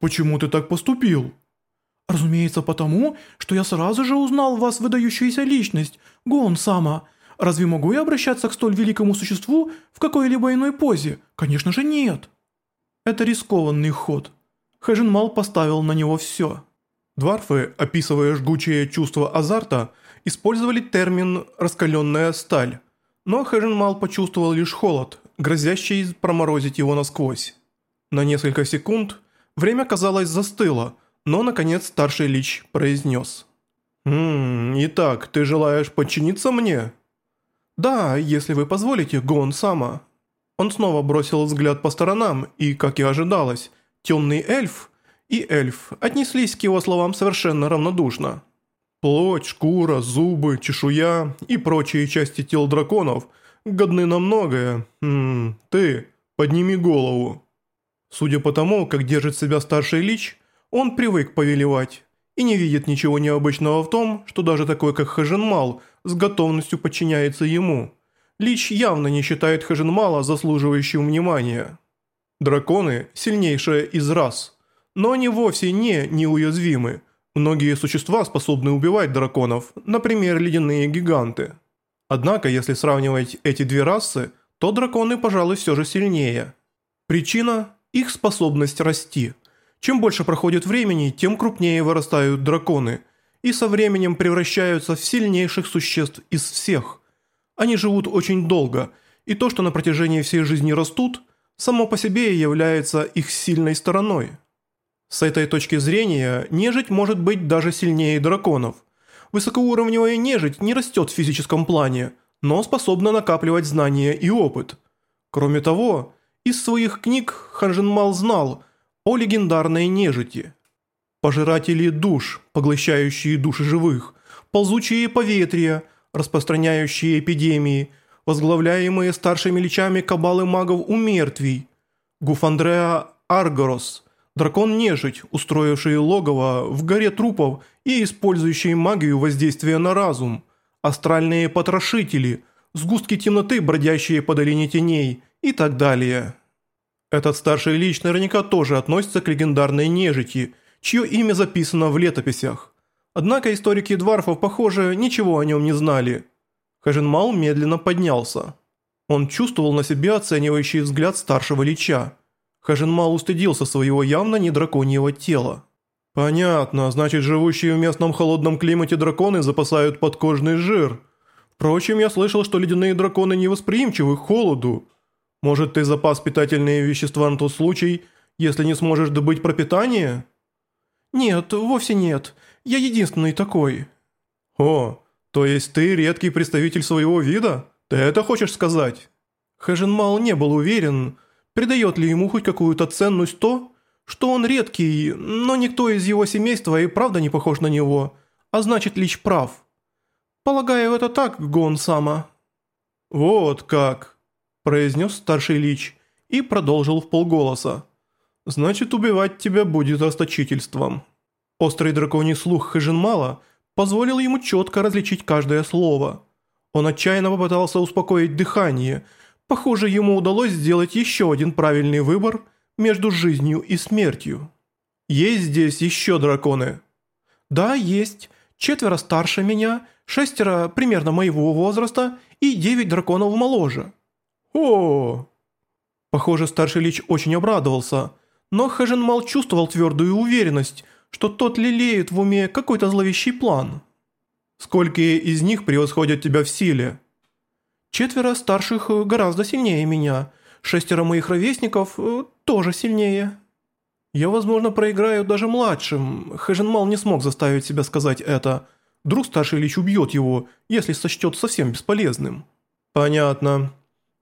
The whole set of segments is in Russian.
почему ты так поступил?» «Разумеется, потому, что я сразу же узнал в вас выдающуюся личность, Гон Сама. Разве могу я обращаться к столь великому существу в какой-либо иной позе? Конечно же нет». Это рискованный ход. Хэжинмал поставил на него все. Дварфы, описывая жгучее чувство азарта, использовали термин «раскаленная сталь». Но Хэжинмал почувствовал лишь холод, грозящий проморозить его насквозь. На несколько секунд время, казалось, застыло, но, наконец, старший лич произнес. «Ммм, итак, ты желаешь подчиниться мне?» «Да, если вы позволите, Гон Сама». Он снова бросил взгляд по сторонам, и, как и ожидалось, темный эльф и эльф отнеслись к его словам совершенно равнодушно. Плоть, шкура, зубы, чешуя и прочие части тел драконов годны на многое. Ммм, ты, подними голову. Судя по тому, как держит себя старший лич, он привык повелевать и не видит ничего необычного в том, что даже такой, как Хаженмал, с готовностью подчиняется ему. Лич явно не считает Хаженмала заслуживающим внимания. Драконы – сильнейшая из рас, но они вовсе не неуязвимы. Многие существа способны убивать драконов, например, ледяные гиганты. Однако, если сравнивать эти две расы, то драконы, пожалуй, все же сильнее. Причина – их способность расти. Чем больше проходит времени, тем крупнее вырастают драконы, и со временем превращаются в сильнейших существ из всех. Они живут очень долго, и то, что на протяжении всей жизни растут, само по себе является их сильной стороной. С этой точки зрения, нежить может быть даже сильнее драконов. Высокоуровневая нежить не растет в физическом плане, но способна накапливать знания и опыт. Кроме того, из своих книг Ханжинмал знал о легендарной нежити. Пожиратели душ, поглощающие души живых, ползучие поветрия, распространяющие эпидемии, возглавляемые старшими личами кабалы магов у мертвей, Гуфандреа Аргорос, дракон-нежить, устроивший логово в горе трупов и использующий магию воздействия на разум, астральные потрошители, сгустки темноты, бродящие по долине теней и так далее. Этот старший лич наверняка тоже относится к легендарной нежити, чье имя записано в летописях. Однако историки Дварфов, похоже, ничего о нем не знали – Хажинмал медленно поднялся. Он чувствовал на себе оценивающий взгляд старшего лича. Хажинмал устыдился своего явно не драконьего тела. «Понятно, значит живущие в местном холодном климате драконы запасают подкожный жир. Впрочем, я слышал, что ледяные драконы невосприимчивы к холоду. Может, ты запас питательные вещества на тот случай, если не сможешь добыть пропитание?» «Нет, вовсе нет. Я единственный такой». «О, «То есть ты редкий представитель своего вида? Ты это хочешь сказать?» Хэженмал не был уверен, придает ли ему хоть какую-то ценность то, что он редкий, но никто из его семейства и правда не похож на него, а значит Лич прав. Полагаю, это так, Гон Сама. «Вот как», – произнес старший Лич и продолжил в полголоса. «Значит, убивать тебя будет расточительством». Острый драконий слух Хэженмала позволил ему четко различить каждое слово. Он отчаянно попытался успокоить дыхание. Похоже, ему удалось сделать еще один правильный выбор между жизнью и смертью. Есть здесь еще драконы? Да, есть. Четверо старше меня, шестеро примерно моего возраста и девять драконов моложе. О! Похоже, старший лич очень обрадовался, но Хэженмал чувствовал твердую уверенность – что тот лелеет в уме какой-то зловещий план. Сколько из них превосходят тебя в силе? Четверо старших гораздо сильнее меня. Шестеро моих ровесников э, тоже сильнее. Я, возможно, проиграю даже младшим. Хэженмал не смог заставить себя сказать это. Друг старший лич убьет его, если сочтет совсем бесполезным. Понятно.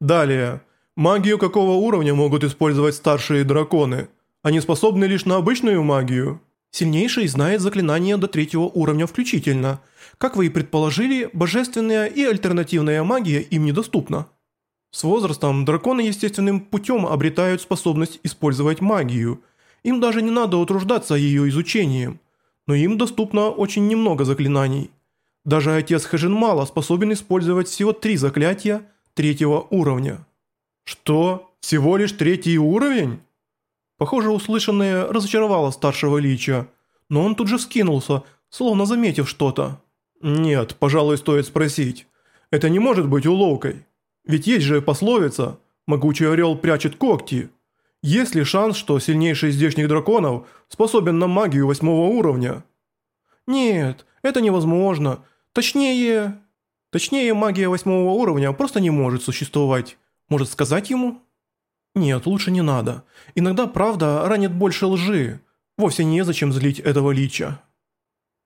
Далее. Магию какого уровня могут использовать старшие драконы? Они способны лишь на обычную магию? Сильнейший знает заклинания до третьего уровня включительно. Как вы и предположили, божественная и альтернативная магия им недоступна. С возрастом драконы естественным путем обретают способность использовать магию. Им даже не надо утруждаться ее изучением. Но им доступно очень немного заклинаний. Даже отец Хэжинмала способен использовать всего три заклятия третьего уровня. Что? Всего лишь третий уровень? Похоже, услышанное разочаровало старшего лича, но он тут же вскинулся, словно заметив что-то. «Нет, пожалуй, стоит спросить. Это не может быть уловкой. Ведь есть же пословица «Могучий орел прячет когти». Есть ли шанс, что сильнейший из здешних драконов способен на магию восьмого уровня? Нет, это невозможно. Точнее... Точнее, магия восьмого уровня просто не может существовать. Может сказать ему? Нет, лучше не надо. Иногда правда ранит больше лжи. Вовсе незачем злить этого лича.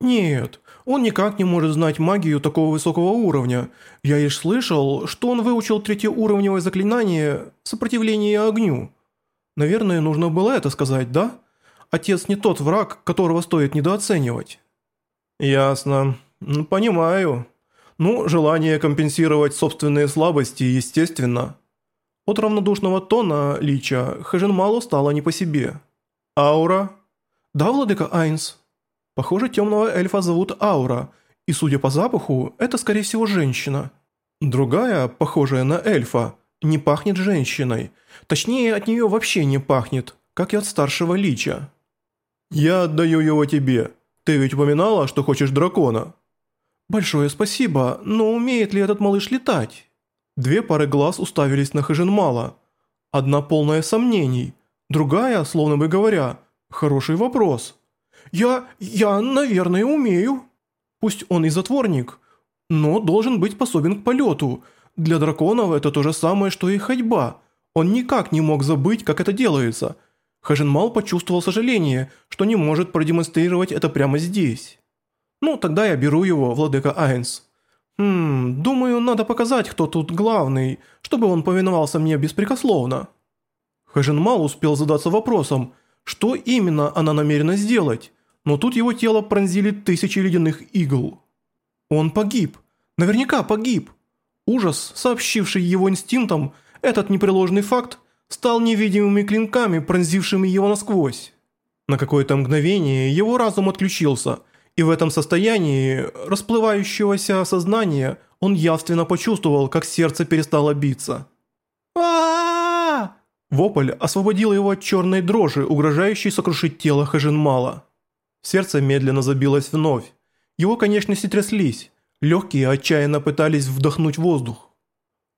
Нет, он никак не может знать магию такого высокого уровня. Я лишь слышал, что он выучил третьеуровневое заклинание «Сопротивление огню». Наверное, нужно было это сказать, да? Отец не тот враг, которого стоит недооценивать. Ясно. Понимаю. Ну, желание компенсировать собственные слабости естественно. От равнодушного тона Лича мало стало не по себе. Аура? Да, владыка Айнс. Похоже, темного эльфа зовут Аура, и судя по запаху, это скорее всего женщина. Другая, похожая на эльфа, не пахнет женщиной. Точнее, от нее вообще не пахнет, как и от старшего лича. «Я отдаю его тебе. Ты ведь упоминала, что хочешь дракона?» «Большое спасибо, но умеет ли этот малыш летать?» Две пары глаз уставились на Хажинмала. Одна полная сомнений, другая, словно бы говоря, «Хороший вопрос». «Я... я, наверное, умею». Пусть он и затворник, но должен быть способен к полету – для драконов это то же самое, что и ходьба. Он никак не мог забыть, как это делается. Хажинмал почувствовал сожаление, что не может продемонстрировать это прямо здесь. Ну, тогда я беру его, владыка Айнс. Хм, думаю, надо показать, кто тут главный, чтобы он повиновался мне беспрекословно. Хажинмал успел задаться вопросом, что именно она намерена сделать, но тут его тело пронзили тысячи ледяных игл. Он погиб. Наверняка погиб. Ужас, сообщивший его инстинктам этот непреложный факт, стал невидимыми клинками, пронзившими его насквозь. На какое-то мгновение его разум отключился, и в этом состоянии расплывающегося сознания он явственно почувствовал, как сердце перестало биться. а Вопль освободил его от черной дрожи, угрожающей сокрушить тело Хажинмала. Сердце медленно забилось вновь. Его конечности тряслись, Легкие отчаянно пытались вдохнуть воздух.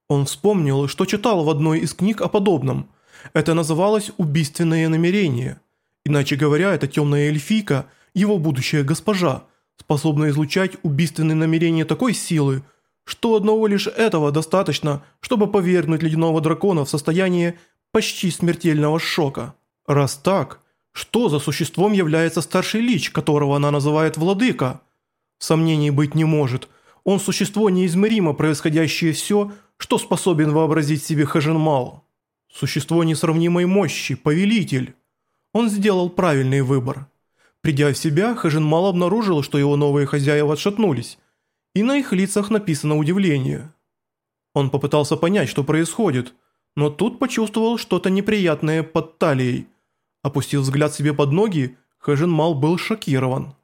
Он вспомнил, что читал в одной из книг о подобном. Это называлось «убийственное намерение». Иначе говоря, это темная эльфийка, его будущая госпожа, способна излучать убийственные намерения такой силы, что одного лишь этого достаточно, чтобы повергнуть ледяного дракона в состояние почти смертельного шока. Раз так, что за существом является старший лич, которого она называет владыка – Сомнений быть не может. Он существо неизмеримо происходящее все, что способен вообразить себе Хаженмал. Существо несравнимой мощи, повелитель. Он сделал правильный выбор. Придя в себя, Хаженмал обнаружил, что его новые хозяева отшатнулись, и на их лицах написано удивление. Он попытался понять, что происходит, но тут почувствовал что-то неприятное под талией. Опустив взгляд себе под ноги, Хаженмал был шокирован.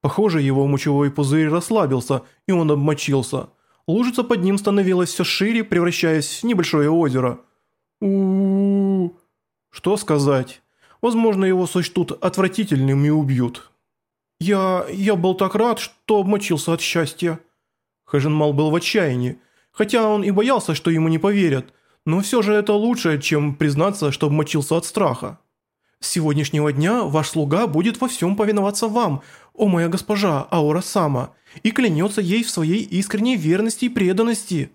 Похоже, его мочевой пузырь расслабился, и он обмочился. Лужица под ним становилась все шире, превращаясь в небольшое озеро. у у, -у. Что сказать? Возможно, его сочтут отвратительным и убьют. Я... я был так рад, что обмочился от счастья. Хаженмал был в отчаянии. Хотя он и боялся, что ему не поверят, но все же это лучше, чем признаться, что обмочился от страха. С сегодняшнего дня ваш слуга будет во всем повиноваться вам, о моя госпожа Аура Сама, и клянется ей в своей искренней верности и преданности».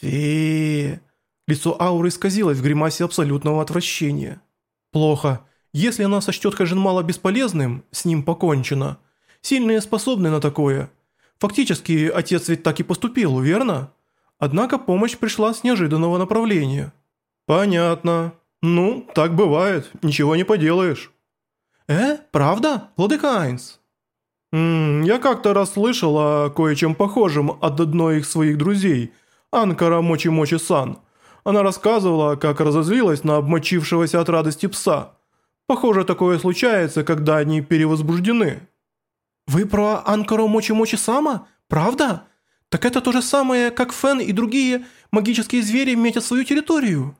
Фе. Лицо Ауры исказилось в гримасе абсолютного отвращения. «Плохо. Если она сочтет Хажинмала бесполезным, с ним покончено. Сильные способны на такое. Фактически, отец ведь так и поступил, верно? Однако помощь пришла с неожиданного направления». «Понятно. Ну, так бывает, ничего не поделаешь». «Э, правда, владыка Айнс?» «Ммм, я как-то раз слышал о кое-чем похожем от одной из своих друзей, Анкара Мочи-Мочи-сан. Она рассказывала, как разозлилась на обмочившегося от радости пса. Похоже, такое случается, когда они перевозбуждены». «Вы про Анкару Мочи-Мочи-сама? Правда? Так это то же самое, как Фен и другие магические звери метят свою территорию».